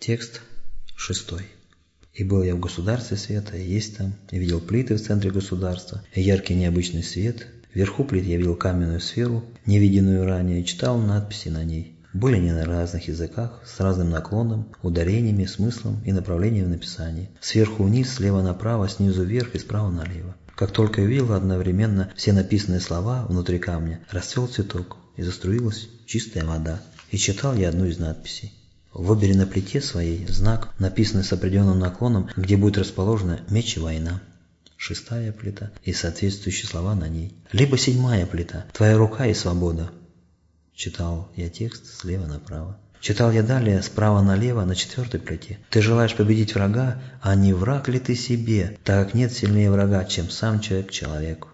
Текст шестой. И был я в государстве света, и есть там, и видел плиты в центре государства, и яркий необычный свет. Вверху плит я видел каменную сферу, невиденную ранее, и читал надписи на ней. Были они на разных языках, с разным наклоном, ударениями, смыслом и направлением написания. Сверху вниз, слева направо, снизу вверх и справа налево. Как только увидел одновременно все написанные слова внутри камня, расцвел цветок, и заструилась чистая вода. И читал я одну из надписей. Выбери на плите своей знак, написанный с определенным наклоном, где будет расположена меч и война. Шестая плита и соответствующие слова на ней. Либо седьмая плита «Твоя рука и свобода». Читал я текст слева направо. Читал я далее справа налево на четвертой плите. Ты желаешь победить врага, а не враг ли ты себе, так как нет сильнее врага, чем сам человек человеку.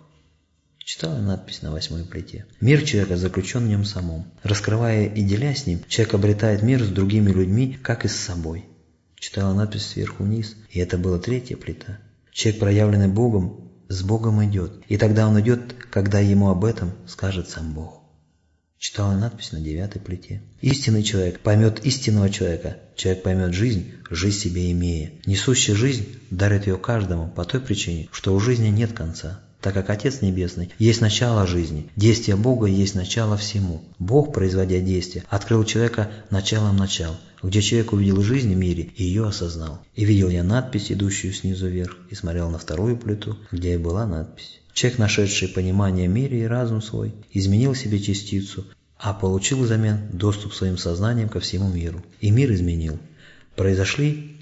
Читала надпись на восьмой плите. Мир человека заключен в нем самом. Раскрывая и деля с ним, человек обретает мир с другими людьми, как и с собой. Читала надпись сверху вниз, и это была третья плита. Человек, проявленный Богом, с Богом идет. И тогда он идет, когда ему об этом скажет сам Бог. Читала надпись на девятой плите. Истинный человек поймет истинного человека. Человек поймет жизнь, жизнь себе имея. Несущий жизнь дарит ее каждому по той причине, что у жизни нет конца так как Отец Небесный есть начало жизни, действие Бога есть начало всему. Бог, производя действие, открыл человека началом начал, где человек увидел жизнь в мире и ее осознал. И видел я надпись, идущую снизу вверх, и смотрел на вторую плиту, где и была надпись. Человек, нашедший понимание мира и разум свой, изменил себе частицу, а получил взамен доступ своим сознанием ко всему миру. И мир изменил. Произошли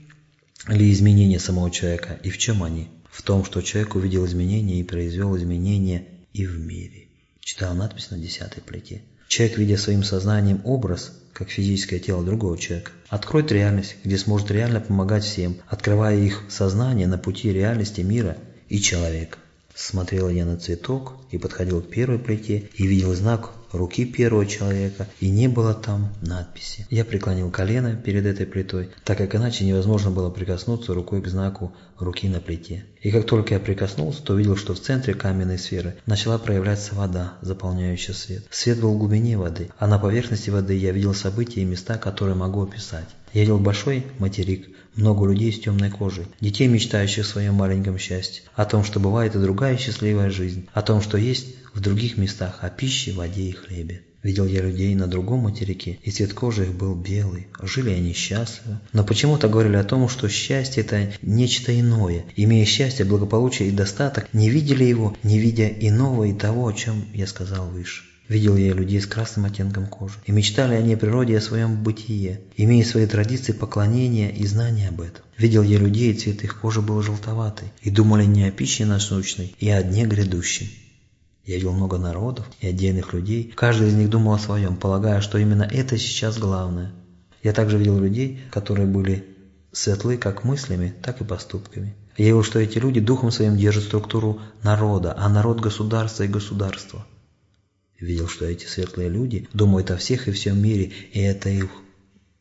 ли изменения самого человека и в чем они? В том, что человек увидел изменения и произвел изменения и в мире. Читал надпись на десятой плите. Человек, видя своим сознанием образ, как физическое тело другого человека, откроет реальность, где сможет реально помогать всем, открывая их сознание на пути реальности мира и человека. Смотрел я на цветок и подходил к первой плите и видел знак руки первого человека, и не было там надписи. Я преклонил колено перед этой плитой, так как иначе невозможно было прикоснуться рукой к знаку руки на плите. И как только я прикоснулся, то увидел, что в центре каменной сферы начала проявляться вода, заполняющая свет. Свет был в глубине воды, а на поверхности воды я видел события и места, которые могу описать. Я видел большой материк, много людей с темной кожей, детей, мечтающих о своем маленьком счастье, о том, что бывает и другая счастливая жизнь, о том, что есть в других местах, о пище, воде и хлебе. Видел я людей на другом материке, и цвет кожи их был белый. Жили они счастливо. Но почему-то говорили о том, что счастье – это нечто иное. Имея счастье, благополучие и достаток, не видели его, не видя иного и того, о чем я сказал выше. Видел я людей с красным оттенком кожи, и мечтали они о природе и о своем бытие, имея свои традиции поклонения и знания об этом. Видел я людей, и цвет их кожи был желтоватый, и думали не о пище насущной, и о дне грядущем. Я видел много народов и отдельных людей, каждый из них думал о своем, полагая, что именно это сейчас главное. Я также видел людей, которые были светлы как мыслями, так и поступками. Я видел, что эти люди духом своим держат структуру народа, а народ – государства и государства. Видел, что эти светлые люди думают о всех и всем мире, и это их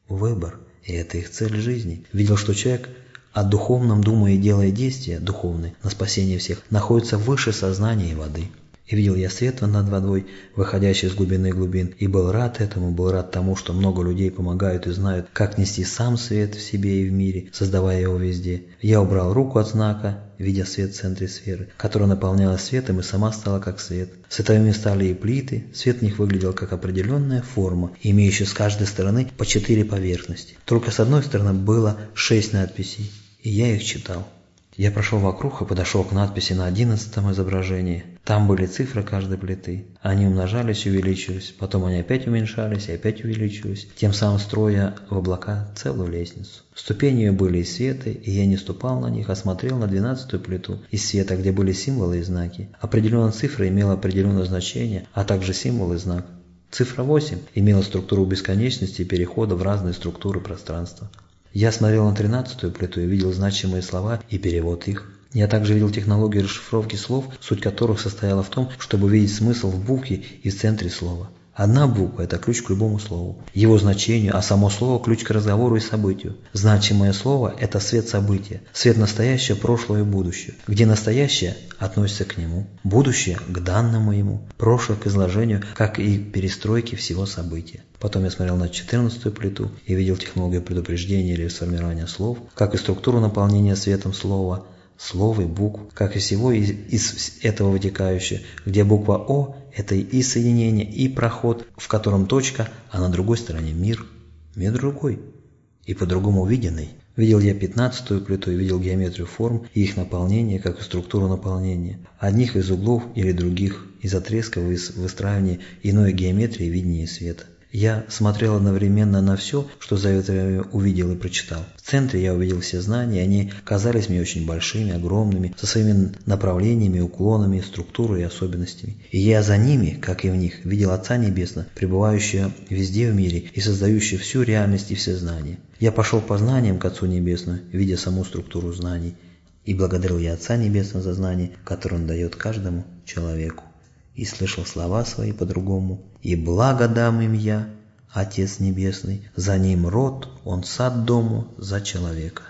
выбор, и это их цель жизни. Видел, что человек о духовном, думая и делая действия духовные на спасение всех, находится выше сознания и воды. И видел я свет над водой, выходящий из глубины глубин, и был рад этому, был рад тому, что много людей помогают и знают, как нести сам свет в себе и в мире, создавая его везде. Я убрал руку от знака, видя свет в центре сферы, которая наполнялась светом и сама стала как свет. Световыми стали и плиты, свет в них выглядел как определенная форма, имеющая с каждой стороны по четыре поверхности. Только с одной стороны было шесть надписей, и я их читал. Я прошел вокруг и подошел к надписи на одиннадцатом изображении. Там были цифры каждой плиты. Они умножались и увеличивались, потом они опять уменьшались и опять увеличивались, тем самым строя в облака целую лестницу. Ступени были из света, и я не ступал на них, а смотрел на двенадцатую плиту из света, где были символы и знаки. Определенная цифра имела определенное значение, а также символ и знак. Цифра 8 имела структуру бесконечности и перехода в разные структуры пространства. Я смотрел на тринадцатую плиту и видел значимые слова и перевод их. Я также видел технологию расшифровки слов, суть которых состояла в том, чтобы увидеть смысл в букве и в центре слова. Одна буква – это ключ к любому слову, его значению, а само слово – ключ к разговору и событию. Значимое слово – это свет события, свет настоящего, прошлого и будущего, где настоящее относится к нему, будущее – к данному ему, прошлое – к изложению, как и перестройке всего события. Потом я смотрел на 14 плиту и видел технологию предупреждения или сформирования слов, как и структуру наполнения светом слова, слов и букв, как и всего из, из этого вытекающее, где буква О – это и соединение, и проход, в котором точка, а на другой стороне мир. Мир другой и по-другому увиденный. Видел я пятнадцатую плиту и видел геометрию форм и их наполнение, как и структуру наполнения. Одних из углов или других, из отрезков, из выстраивания иной геометрии видения света. Я смотрел одновременно на все, что за это время увидел и прочитал. В центре я увидел все знания, они казались мне очень большими, огромными, со своими направлениями, уклонами, структурой и особенностями. И я за ними, как и в них, видел Отца Небесного, пребывающего везде в мире и создающего всю реальность и все знания. Я пошел по знаниям к Отцу Небесному, видя саму структуру знаний. И благодарил я Отца Небесного за знания, которые Он дает каждому человеку и слышал слова свои по-другому. «И благо дам им я, Отец Небесный, за ним род, он сад дому за человека».